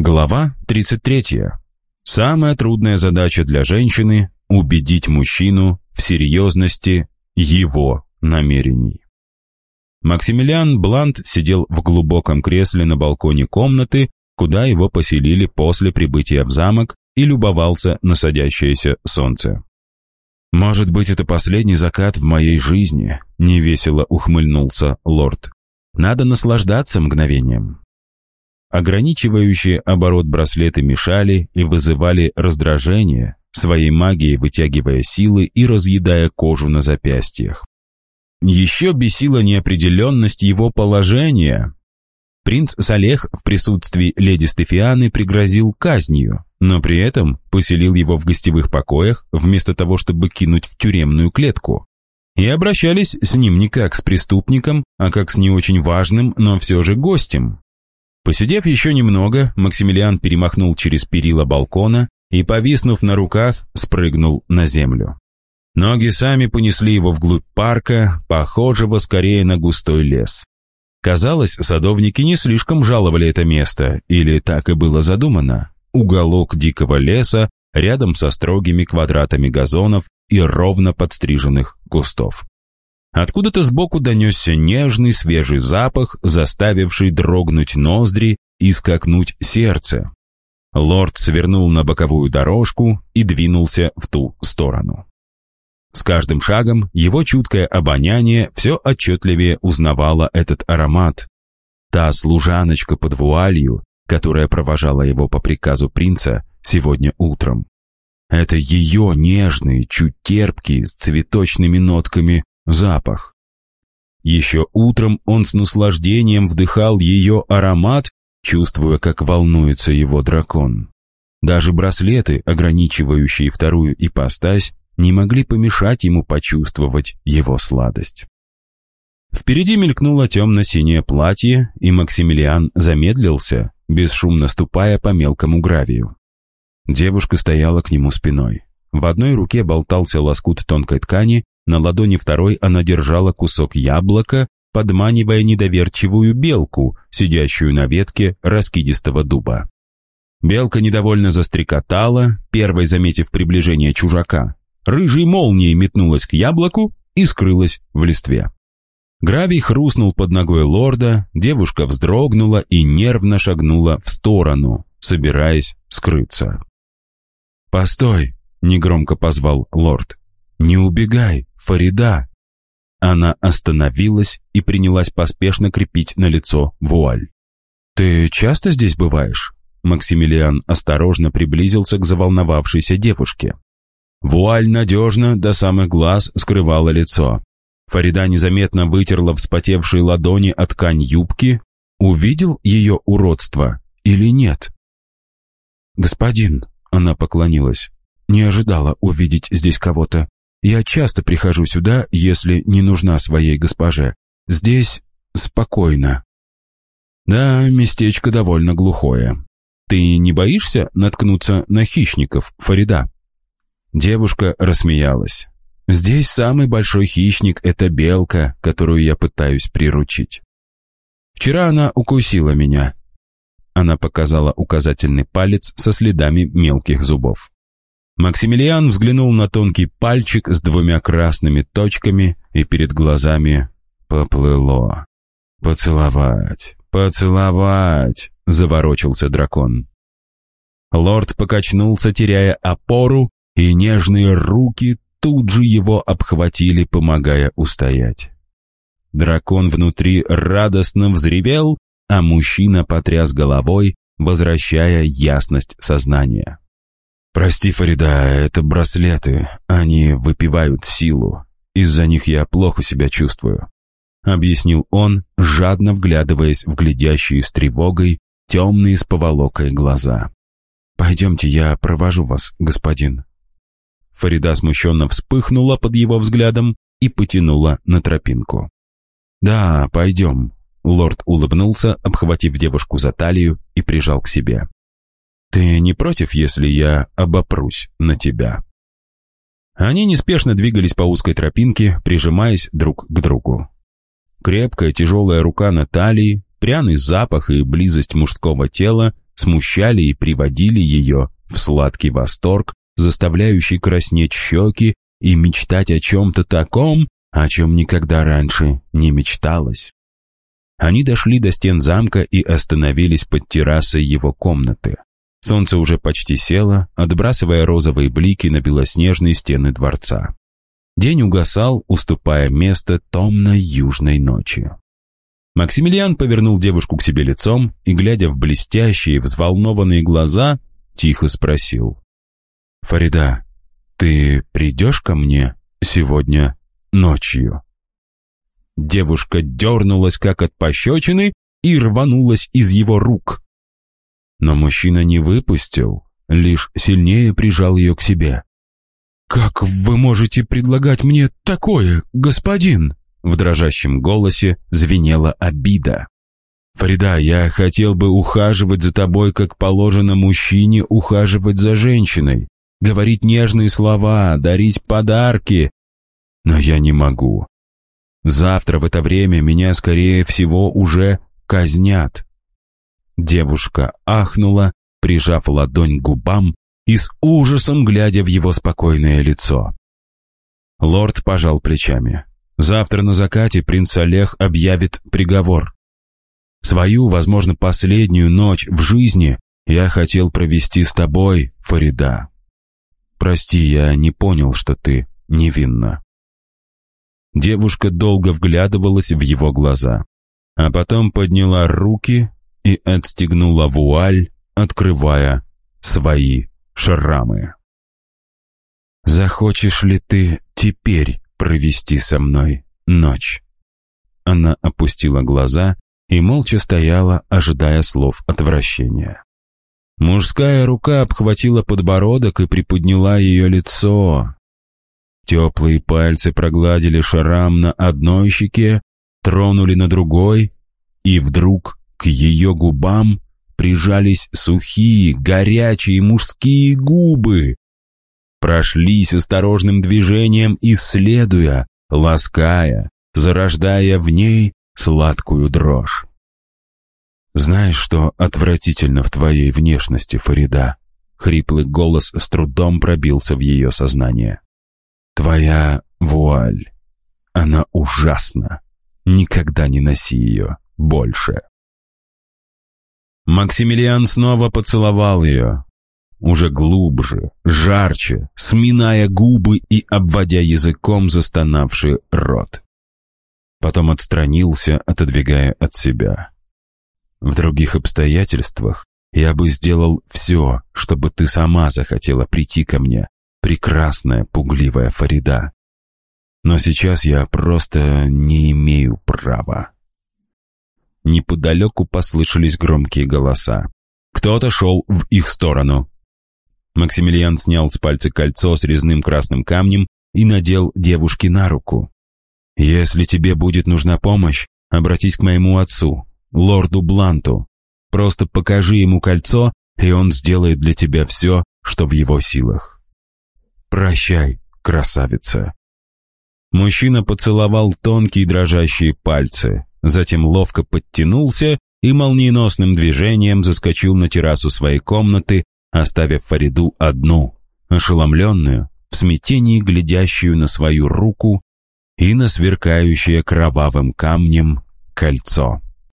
Глава 33. Самая трудная задача для женщины – убедить мужчину в серьезности его намерений. Максимилиан Блант сидел в глубоком кресле на балконе комнаты, куда его поселили после прибытия в замок и любовался на садящееся солнце. «Может быть, это последний закат в моей жизни», — невесело ухмыльнулся лорд. «Надо наслаждаться мгновением». Ограничивающие оборот браслеты мешали и вызывали раздражение, своей магией вытягивая силы и разъедая кожу на запястьях. Еще бесила неопределенность его положения. Принц Салех в присутствии леди Стефианы пригрозил казнью, но при этом поселил его в гостевых покоях, вместо того, чтобы кинуть в тюремную клетку. И обращались с ним не как с преступником, а как с не очень важным, но все же гостем. Посидев еще немного, Максимилиан перемахнул через перила балкона и, повиснув на руках, спрыгнул на землю. Ноги сами понесли его вглубь парка, похожего скорее на густой лес. Казалось, садовники не слишком жаловали это место, или так и было задумано. Уголок дикого леса рядом со строгими квадратами газонов и ровно подстриженных кустов. Откуда-то сбоку донесся нежный свежий запах, заставивший дрогнуть ноздри и скакнуть сердце. Лорд свернул на боковую дорожку и двинулся в ту сторону. С каждым шагом его чуткое обоняние все отчетливее узнавало этот аромат. Та служаночка под вуалью, которая провожала его по приказу принца сегодня утром. Это ее нежный, чуть терпкий, с цветочными нотками запах. Еще утром он с наслаждением вдыхал ее аромат, чувствуя, как волнуется его дракон. Даже браслеты, ограничивающие вторую ипостась, не могли помешать ему почувствовать его сладость. Впереди мелькнуло темно-синее платье, и Максимилиан замедлился, бесшумно ступая по мелкому гравию. Девушка стояла к нему спиной. В одной руке болтался лоскут тонкой ткани, на ладони второй она держала кусок яблока, подманивая недоверчивую белку, сидящую на ветке раскидистого дуба. Белка недовольно застрекотала, первой заметив приближение чужака. Рыжей молнией метнулась к яблоку и скрылась в листве. Гравий хрустнул под ногой лорда, девушка вздрогнула и нервно шагнула в сторону, собираясь скрыться. «Постой!» — негромко позвал лорд. «Не убегай, Фарида!» Она остановилась и принялась поспешно крепить на лицо вуаль. «Ты часто здесь бываешь?» Максимилиан осторожно приблизился к заволновавшейся девушке. Вуаль надежно до самых глаз скрывала лицо. Фарида незаметно вытерла вспотевшие ладони от ткань юбки. Увидел ее уродство или нет? «Господин», — она поклонилась, — «не ожидала увидеть здесь кого-то. Я часто прихожу сюда, если не нужна своей госпоже. Здесь спокойно». «Да, местечко довольно глухое. Ты не боишься наткнуться на хищников, Фарида?» Девушка рассмеялась. «Здесь самый большой хищник — это белка, которую я пытаюсь приручить. Вчера она укусила меня». Она показала указательный палец со следами мелких зубов. Максимилиан взглянул на тонкий пальчик с двумя красными точками, и перед глазами поплыло. «Поцеловать, поцеловать!» — заворочился дракон. Лорд покачнулся, теряя опору, и нежные руки тут же его обхватили, помогая устоять. Дракон внутри радостно взревел, а мужчина потряс головой, возвращая ясность сознания. «Прости, Фарида, это браслеты, они выпивают силу. Из-за них я плохо себя чувствую», — объяснил он, жадно вглядываясь в глядящие с тревогой темные с поволокой глаза. «Пойдемте, я провожу вас, господин». Фарида смущенно вспыхнула под его взглядом и потянула на тропинку. «Да, пойдем». Лорд улыбнулся, обхватив девушку за талию и прижал к себе. «Ты не против, если я обопрусь на тебя?» Они неспешно двигались по узкой тропинке, прижимаясь друг к другу. Крепкая тяжелая рука на талии, пряный запах и близость мужского тела смущали и приводили ее в сладкий восторг, заставляющий краснеть щеки и мечтать о чем-то таком, о чем никогда раньше не мечталось. Они дошли до стен замка и остановились под террасой его комнаты. Солнце уже почти село, отбрасывая розовые блики на белоснежные стены дворца. День угасал, уступая место томной южной ночи. Максимилиан повернул девушку к себе лицом и, глядя в блестящие, взволнованные глаза, тихо спросил. «Фарида, ты придешь ко мне сегодня ночью?» Девушка дернулась, как от пощечины, и рванулась из его рук. Но мужчина не выпустил, лишь сильнее прижал ее к себе. «Как вы можете предлагать мне такое, господин?» В дрожащем голосе звенела обида. «Фарида, я хотел бы ухаживать за тобой, как положено мужчине ухаживать за женщиной, говорить нежные слова, дарить подарки. Но я не могу. Завтра в это время меня, скорее всего, уже казнят». Девушка ахнула, прижав ладонь к губам и с ужасом глядя в его спокойное лицо. Лорд пожал плечами. Завтра на закате принц Олег объявит приговор. Свою, возможно, последнюю ночь в жизни я хотел провести с тобой, Фарида. Прости, я не понял, что ты невинна. Девушка долго вглядывалась в его глаза, а потом подняла руки и отстегнула вуаль, открывая свои шрамы. «Захочешь ли ты теперь провести со мной ночь?» Она опустила глаза и молча стояла, ожидая слов отвращения. Мужская рука обхватила подбородок и приподняла ее лицо. Теплые пальцы прогладили шрам на одной щеке, тронули на другой, и вдруг к ее губам прижались сухие, горячие мужские губы. Прошлись осторожным движением, исследуя, лаская, зарождая в ней сладкую дрожь. «Знаешь, что отвратительно в твоей внешности, Фарида?» Хриплый голос с трудом пробился в ее сознание. «Твоя вуаль. Она ужасна. Никогда не носи ее больше». Максимилиан снова поцеловал ее, уже глубже, жарче, сминая губы и обводя языком застонавший рот. Потом отстранился, отодвигая от себя. В других обстоятельствах я бы сделал все, чтобы ты сама захотела прийти ко мне, прекрасная, пугливая Фарида. Но сейчас я просто не имею права. Неподалеку послышались громкие голоса. Кто-то шел в их сторону. Максимилиан снял с пальца кольцо с резным красным камнем и надел девушке на руку. «Если тебе будет нужна помощь, обратись к моему отцу, лорду Бланту. Просто покажи ему кольцо, и он сделает для тебя все, что в его силах. Прощай, красавица». Мужчина поцеловал тонкие дрожащие пальцы затем ловко подтянулся и молниеносным движением заскочил на террасу своей комнаты, оставив Фариду одну, ошеломленную, в смятении глядящую на свою руку и на сверкающее кровавым камнем кольцо.